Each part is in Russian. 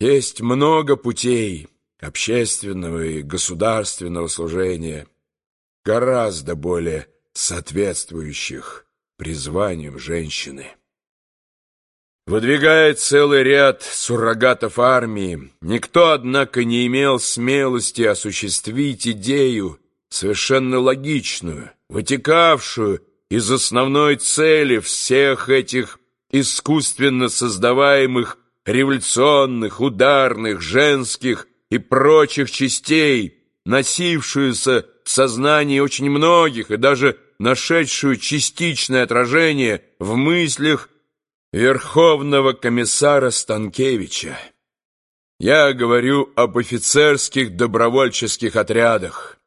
Есть много путей общественного и государственного служения, гораздо более соответствующих призванию женщины. Выдвигая целый ряд суррогатов армии, никто, однако, не имел смелости осуществить идею, совершенно логичную, вытекавшую из основной цели всех этих искусственно создаваемых революционных, ударных, женских и прочих частей, носившуюся в сознании очень многих и даже нашедшую частичное отражение в мыслях Верховного комиссара Станкевича. Я говорю об офицерских добровольческих отрядах.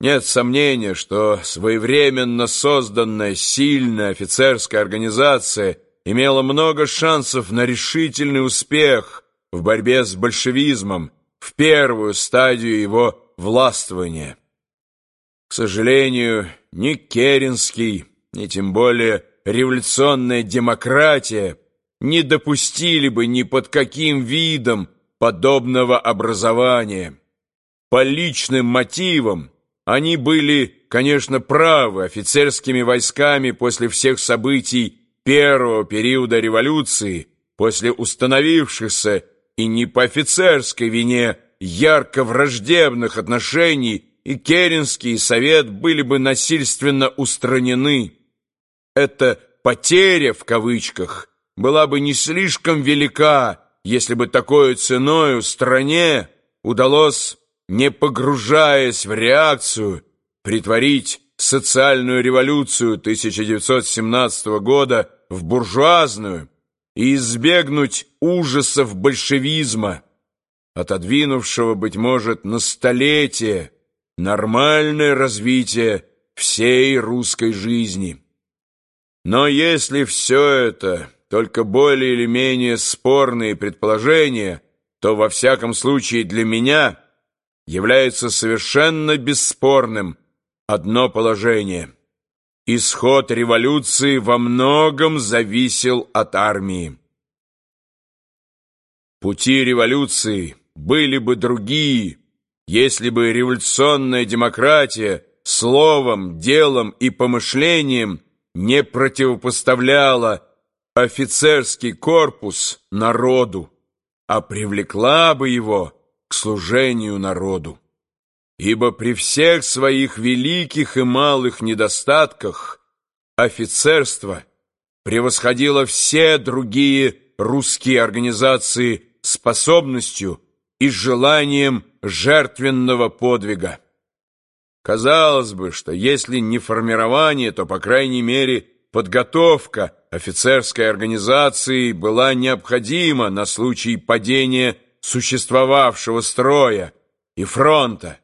Нет сомнения, что своевременно созданная сильная офицерская организация имела много шансов на решительный успех в борьбе с большевизмом в первую стадию его властвования. К сожалению, ни Керенский, ни тем более революционная демократия не допустили бы ни под каким видом подобного образования. По личным мотивам они были, конечно, правы офицерскими войсками после всех событий первого периода революции, после установившихся и не по офицерской вине ярко враждебных отношений и Керенский совет были бы насильственно устранены. Эта «потеря» в кавычках была бы не слишком велика, если бы такой ценою стране удалось, не погружаясь в реакцию, притворить социальную революцию 1917 года в буржуазную и избегнуть ужасов большевизма, отодвинувшего, быть может, на столетие нормальное развитие всей русской жизни. Но если все это только более или менее спорные предположения, то во всяком случае для меня является совершенно бесспорным одно положение. Исход революции во многом зависел от армии. Пути революции были бы другие, если бы революционная демократия словом, делом и помышлением не противопоставляла офицерский корпус народу, а привлекла бы его к служению народу. Ибо при всех своих великих и малых недостатках офицерство превосходило все другие русские организации способностью и желанием жертвенного подвига. Казалось бы, что если не формирование, то, по крайней мере, подготовка офицерской организации была необходима на случай падения существовавшего строя и фронта.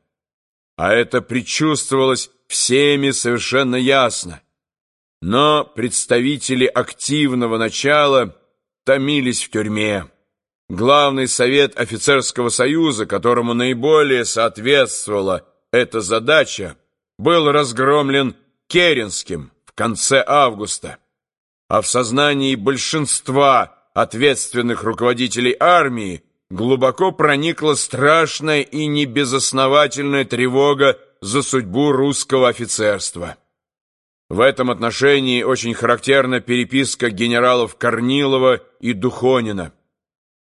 А это предчувствовалось всеми совершенно ясно. Но представители активного начала томились в тюрьме. Главный совет офицерского союза, которому наиболее соответствовала эта задача, был разгромлен Керенским в конце августа, а в сознании большинства ответственных руководителей армии глубоко проникла страшная и небезосновательная тревога за судьбу русского офицерства. В этом отношении очень характерна переписка генералов Корнилова и Духонина.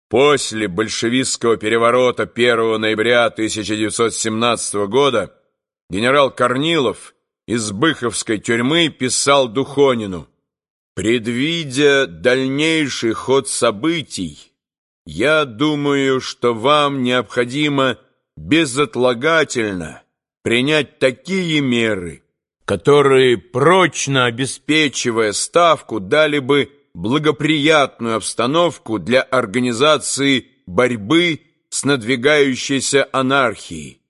После большевистского переворота 1 ноября 1917 года генерал Корнилов из Быховской тюрьмы писал Духонину «Предвидя дальнейший ход событий, я думаю, что вам необходимо безотлагательно принять такие меры, которые, прочно обеспечивая ставку, дали бы благоприятную обстановку для организации борьбы с надвигающейся анархией.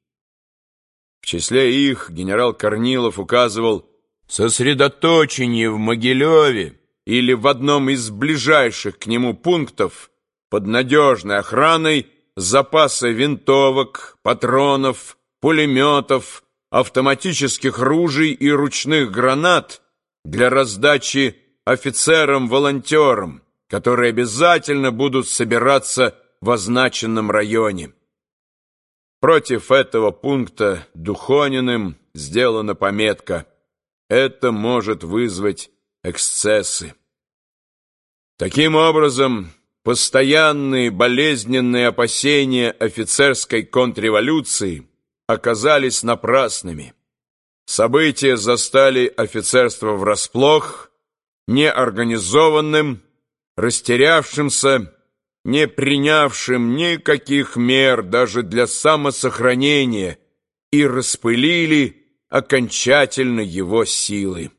В числе их генерал Корнилов указывал сосредоточение в Могилеве или в одном из ближайших к нему пунктов под надежной охраной запаса винтовок, патронов, пулеметов, автоматических ружей и ручных гранат для раздачи офицерам-волонтерам, которые обязательно будут собираться в означенном районе. Против этого пункта Духониным сделана пометка «Это может вызвать эксцессы». Таким образом, постоянные болезненные опасения офицерской контрреволюции оказались напрасными. События застали офицерство врасплох, неорганизованным, растерявшимся, не принявшим никаких мер даже для самосохранения и распылили окончательно его силы.